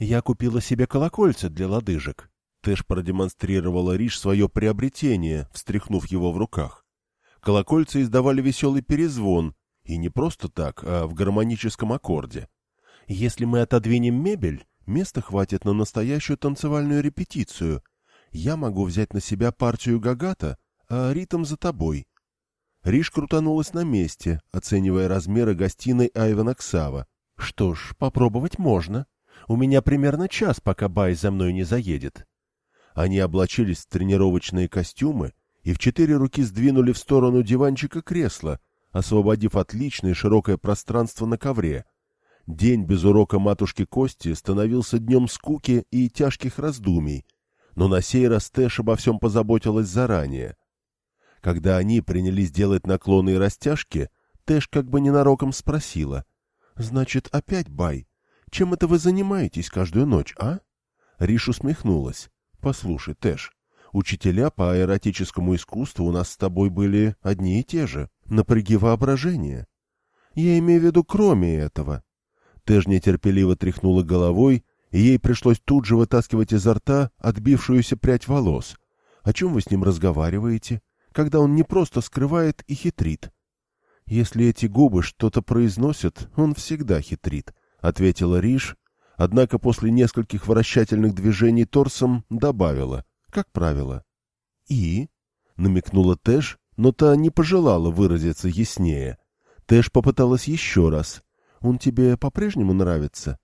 Я купила себе колокольца для лодыжек. Тэш продемонстрировала Риш свое приобретение, встряхнув его в руках. Колокольцы издавали веселый перезвон, и не просто так, а в гармоническом аккорде. Если мы отодвинем мебель, места хватит на настоящую танцевальную репетицию. Я могу взять на себя партию гагата, а ритм за тобой. Риш крутанулась на месте, оценивая размеры гостиной Айвана Ксава. Что ж, попробовать можно. У меня примерно час, пока Бай за мной не заедет. Они облачились в тренировочные костюмы и в четыре руки сдвинули в сторону диванчика кресла, освободив отличное широкое пространство на ковре. День без урока матушки Кости становился днем скуки и тяжких раздумий, но на сей раз Тэш обо всем позаботилась заранее. Когда они принялись делать наклоны и растяжки, Тэш как бы ненароком спросила. — Значит, опять бай? Чем это вы занимаетесь каждую ночь, а? Риш усмехнулась. — Послушай, Тэш, учителя по эротическому искусству у нас с тобой были одни и те же. Напряги воображение. Я имею в виду кроме этого. Тэш нетерпеливо тряхнула головой, и ей пришлось тут же вытаскивать изо рта отбившуюся прядь волос. О чем вы с ним разговариваете? когда он не просто скрывает и хитрит. «Если эти губы что-то произносят, он всегда хитрит», — ответила Риш, однако после нескольких вращательных движений торсом добавила, как правило. «И?» — намекнула Тэш, но та не пожелала выразиться яснее. Тэш попыталась еще раз. «Он тебе по-прежнему нравится?»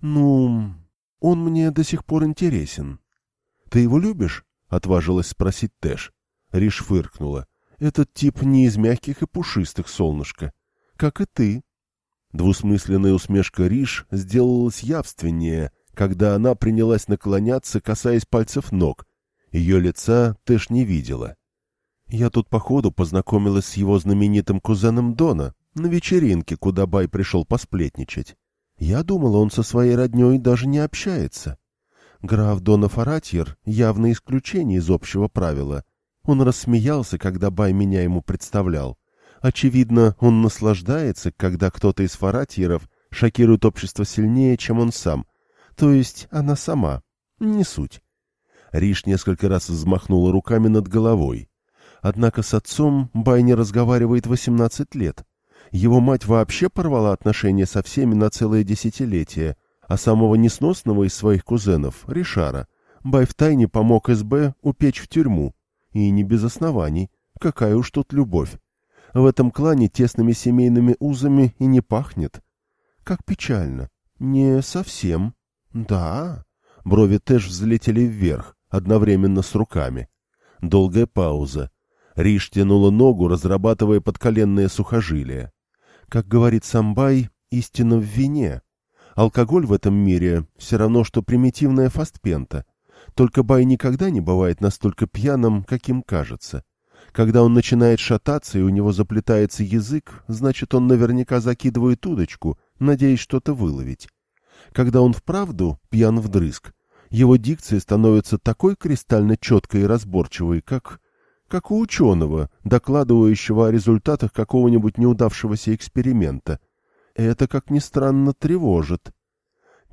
«Ну, он мне до сих пор интересен». «Ты его любишь?» — отважилась спросить Тэш. Риш фыркнула. «Этот тип не из мягких и пушистых, солнышко. Как и ты». Двусмысленная усмешка Риш сделалась явственнее, когда она принялась наклоняться, касаясь пальцев ног. Ее лица Тэш не видела. «Я тут, походу, познакомилась с его знаменитым кузеном Дона на вечеринке, куда Бай пришел посплетничать. Я думала, он со своей родней даже не общается. Граф Дона Фаратьер — явное исключение из общего правила — он рассмеялся, когда Бай меня ему представлял. Очевидно, он наслаждается, когда кто-то из фаратьеров шокирует общество сильнее, чем он сам. То есть она сама. Не суть. Риш несколько раз взмахнула руками над головой. Однако с отцом Бай не разговаривает 18 лет. Его мать вообще порвала отношения со всеми на целое десятилетие, а самого несносного из своих кузенов, Ришара, Бай втайне помог СБ упечь в тюрьму. И не без оснований. Какая уж тут любовь. В этом клане тесными семейными узами и не пахнет. Как печально. Не совсем. Да. Брови Тэш взлетели вверх, одновременно с руками. Долгая пауза. Риш тянула ногу, разрабатывая подколенные сухожилия. Как говорит Самбай, истина в вине. Алкоголь в этом мире все равно, что примитивная фастпента. Только Бай никогда не бывает настолько пьяным, каким кажется. Когда он начинает шататься и у него заплетается язык, значит, он наверняка закидывает удочку, надеясь что-то выловить. Когда он вправду пьян вдрызг, его дикция становится такой кристально четкой и разборчивой, как... как у ученого, докладывающего о результатах какого-нибудь неудавшегося эксперимента. Это, как ни странно, тревожит.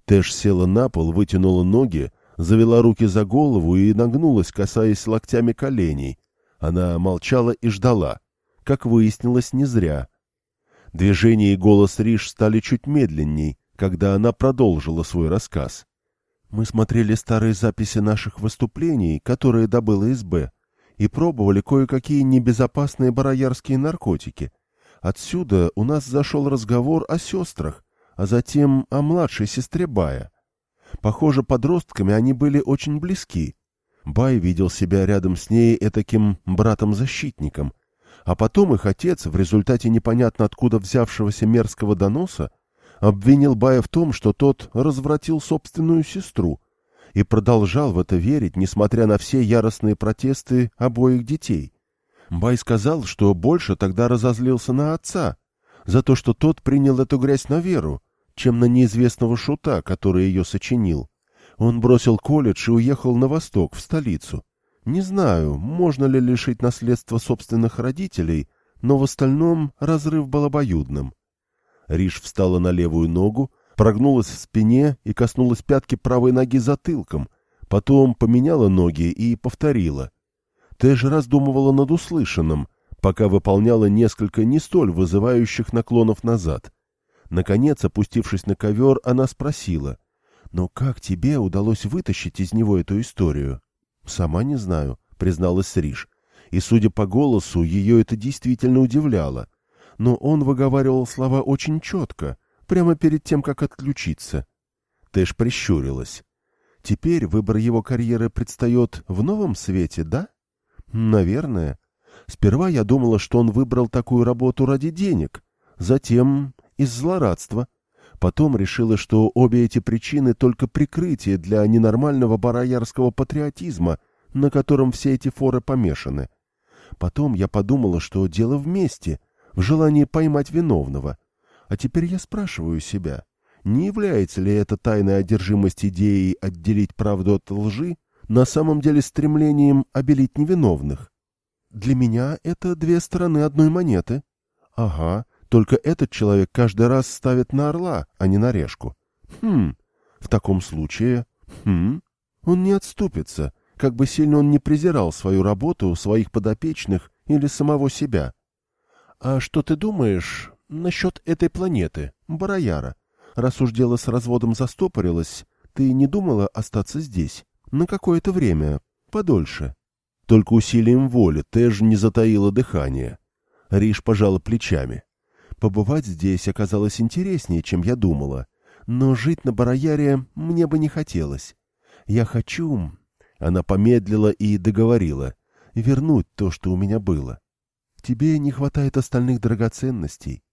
Тэш села на пол, вытянула ноги, завела руки за голову и нагнулась, касаясь локтями коленей. Она молчала и ждала. Как выяснилось, не зря. Движение и голос Риш стали чуть медленней, когда она продолжила свой рассказ. Мы смотрели старые записи наших выступлений, которые добыла СБ, и пробовали кое-какие небезопасные бароярские наркотики. Отсюда у нас зашел разговор о сестрах, а затем о младшей сестре Бая. Похоже, подростками они были очень близки. Бай видел себя рядом с ней этаким братом-защитником. А потом их отец, в результате непонятно откуда взявшегося мерзкого доноса, обвинил Бая в том, что тот развратил собственную сестру, и продолжал в это верить, несмотря на все яростные протесты обоих детей. Бай сказал, что больше тогда разозлился на отца, за то, что тот принял эту грязь на веру, чем на неизвестного шута, который ее сочинил. Он бросил колледж и уехал на восток, в столицу. Не знаю, можно ли лишить наследства собственных родителей, но в остальном разрыв был обоюдным. Риш встала на левую ногу, прогнулась в спине и коснулась пятки правой ноги затылком, потом поменяла ноги и повторила. Тэш раздумывала над услышанным, пока выполняла несколько не столь вызывающих наклонов назад. Наконец, опустившись на ковер, она спросила, «Но как тебе удалось вытащить из него эту историю?» «Сама не знаю», — призналась Риш. И, судя по голосу, ее это действительно удивляло. Но он выговаривал слова очень четко, прямо перед тем, как отключиться. Тэш прищурилась. «Теперь выбор его карьеры предстает в новом свете, да?» «Наверное. Сперва я думала, что он выбрал такую работу ради денег, затем из злорадства. Потом решила, что обе эти причины только прикрытие для ненормального бароярского патриотизма, на котором все эти форы помешаны. Потом я подумала, что дело вместе, в желании поймать виновного. А теперь я спрашиваю себя, не является ли эта тайная одержимость идеей отделить правду от лжи на самом деле стремлением обелить невиновных? Для меня это две стороны одной монеты. Ага, только этот человек каждый раз ставит на орла, а не на решку. Хм, в таком случае... Хм, он не отступится, как бы сильно он не презирал свою работу, своих подопечных или самого себя. А что ты думаешь насчет этой планеты, Бараяра? Раз уж дело с разводом застопорилось, ты не думала остаться здесь? На какое-то время, подольше. Только усилием воли Тэж не затаила дыхание. Риш пожала плечами. Побывать здесь оказалось интереснее, чем я думала. Но жить на Бараяре мне бы не хотелось. Я хочу... Она помедлила и договорила. Вернуть то, что у меня было. Тебе не хватает остальных драгоценностей.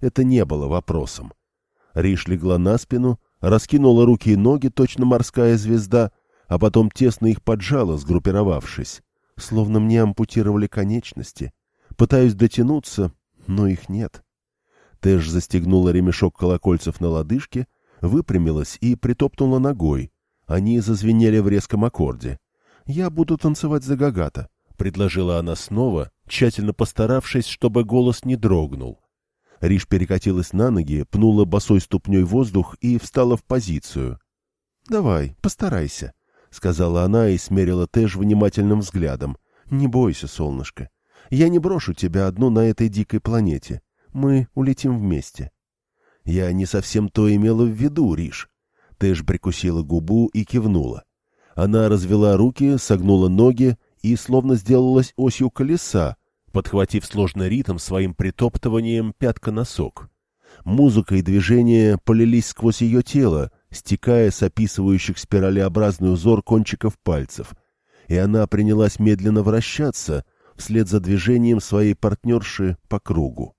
Это не было вопросом. Риш легла на спину, раскинула руки и ноги, точно морская звезда, а потом тесно их поджала, сгруппировавшись словно мне ампутировали конечности. Пытаюсь дотянуться, но их нет. Тэш застегнула ремешок колокольцев на лодыжке, выпрямилась и притопнула ногой. Они зазвенели в резком аккорде. «Я буду танцевать за Гагата», — предложила она снова, тщательно постаравшись, чтобы голос не дрогнул. Риш перекатилась на ноги, пнула босой ступней воздух и встала в позицию. «Давай, постарайся», — сказала она и смерила Тэш внимательным взглядом. «Не бойся, солнышко. Я не брошу тебя одну на этой дикой планете. Мы улетим вместе». «Я не совсем то имела в виду, Риш». Тэш прикусила губу и кивнула. Она развела руки, согнула ноги и словно сделалась осью колеса, подхватив сложный ритм своим притоптыванием пятка-носок. Музыка и движение полились сквозь ее тело, стекая с описывающих спиралеобразный узор кончиков пальцев, и она принялась медленно вращаться вслед за движением своей партнерши по кругу.